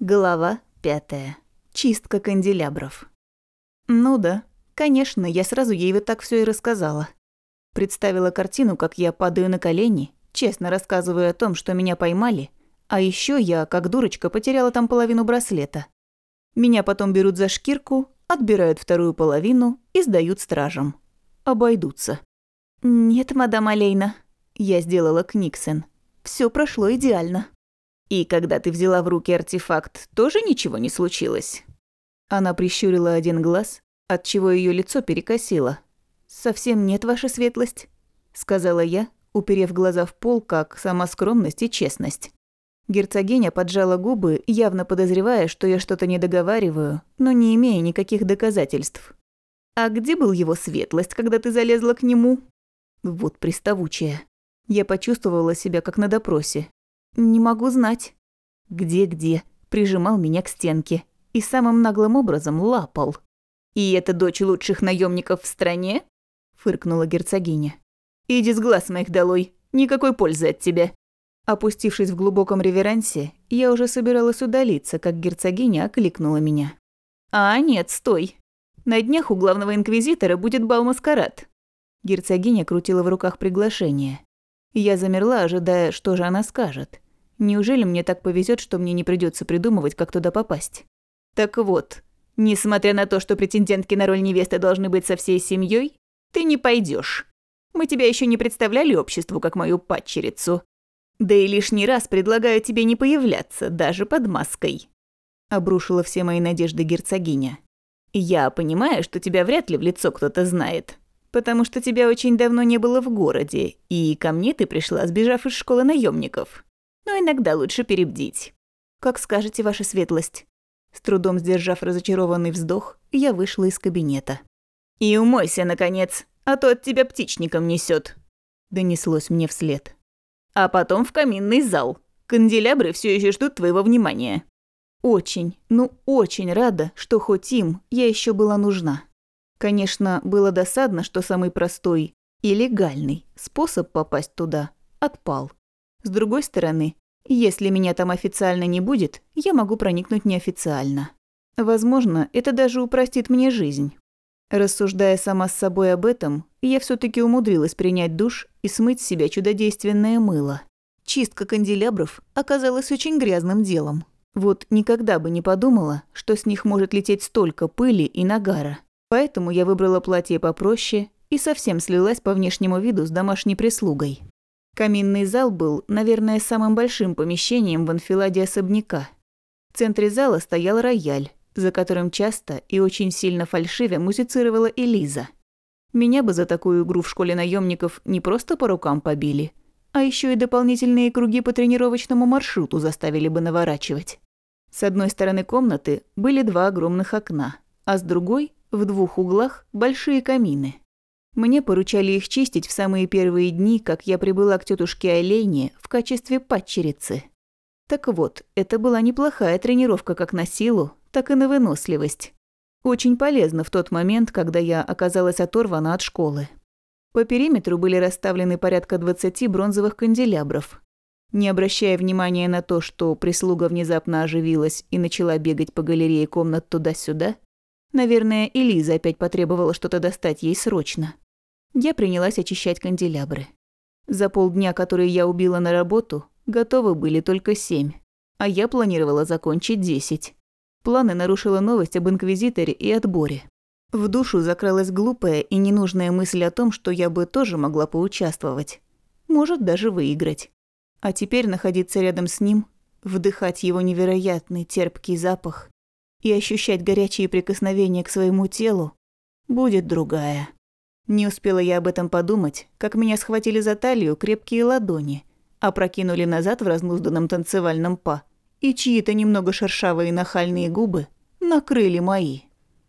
Глава пятая. Чистка канделябров. Ну да, конечно, я сразу ей вот так все и рассказала. Представила картину, как я падаю на колени, честно рассказываю о том, что меня поймали, а еще я, как дурочка, потеряла там половину браслета. Меня потом берут за шкирку, отбирают вторую половину и сдают стражам. Обойдутся. «Нет, мадам Алейна», – я сделала Книксен. Все прошло идеально». «И когда ты взяла в руки артефакт, тоже ничего не случилось?» Она прищурила один глаз, отчего ее лицо перекосило. «Совсем нет, ваша светлость», — сказала я, уперев глаза в пол, как сама скромность и честность. Герцогиня поджала губы, явно подозревая, что я что-то не договариваю, но не имея никаких доказательств. «А где был его светлость, когда ты залезла к нему?» Вот приставучая. Я почувствовала себя как на допросе. «Не могу знать». «Где-где?» Прижимал меня к стенке и самым наглым образом лапал. «И это дочь лучших наемников в стране?» Фыркнула герцогиня. «Иди с глаз моих долой, никакой пользы от тебя». Опустившись в глубоком реверансе, я уже собиралась удалиться, как герцогиня окликнула меня. «А, нет, стой. На днях у главного инквизитора будет бал-маскарад». Герцогиня крутила в руках приглашение. Я замерла, ожидая, что же она скажет. Неужели мне так повезет, что мне не придется придумывать, как туда попасть? Так вот, несмотря на то, что претендентки на роль невесты должны быть со всей семьей, ты не пойдешь. Мы тебя еще не представляли обществу как мою падчерицу. Да и лишний раз предлагаю тебе не появляться, даже под маской. Обрушила все мои надежды герцогиня. Я понимаю, что тебя вряд ли в лицо кто-то знает, потому что тебя очень давно не было в городе, и ко мне ты пришла, сбежав из школы наемников. Но иногда лучше перебдить. Как скажете, ваша светлость. С трудом сдержав разочарованный вздох, я вышла из кабинета. «И умойся, наконец, а то от тебя птичником несет, донеслось мне вслед. «А потом в каминный зал. Канделябры все еще ждут твоего внимания». Очень, ну очень рада, что хоть им я еще была нужна. Конечно, было досадно, что самый простой и легальный способ попасть туда отпал. С другой стороны, если меня там официально не будет, я могу проникнуть неофициально. Возможно, это даже упростит мне жизнь. Рассуждая сама с собой об этом, я все таки умудрилась принять душ и смыть с себя чудодейственное мыло. Чистка канделябров оказалась очень грязным делом. Вот никогда бы не подумала, что с них может лететь столько пыли и нагара. Поэтому я выбрала платье попроще и совсем слилась по внешнему виду с домашней прислугой. Каминный зал был, наверное, самым большим помещением в анфиладе особняка. В центре зала стоял рояль, за которым часто и очень сильно фальшивя музицировала Элиза. Меня бы за такую игру в школе наемников не просто по рукам побили, а еще и дополнительные круги по тренировочному маршруту заставили бы наворачивать. С одной стороны комнаты были два огромных окна, а с другой в двух углах большие камины. Мне поручали их чистить в самые первые дни, как я прибыла к тетушке Олене в качестве падчерицы. Так вот, это была неплохая тренировка как на силу, так и на выносливость. Очень полезно в тот момент, когда я оказалась оторвана от школы. По периметру были расставлены порядка 20 бронзовых канделябров. Не обращая внимания на то, что прислуга внезапно оживилась и начала бегать по галерее комнат туда-сюда, Наверное, Элиза опять потребовала что-то достать ей срочно. Я принялась очищать канделябры. За полдня, которые я убила на работу, готовы были только семь, а я планировала закончить десять. Планы нарушила новость об инквизиторе и отборе. В душу закралась глупая и ненужная мысль о том, что я бы тоже могла поучаствовать. Может, даже выиграть. А теперь находиться рядом с ним, вдыхать его невероятный терпкий запах и ощущать горячие прикосновения к своему телу, будет другая. Не успела я об этом подумать, как меня схватили за талию крепкие ладони, опрокинули назад в разнузданном танцевальном па, и чьи-то немного шершавые нахальные губы накрыли мои.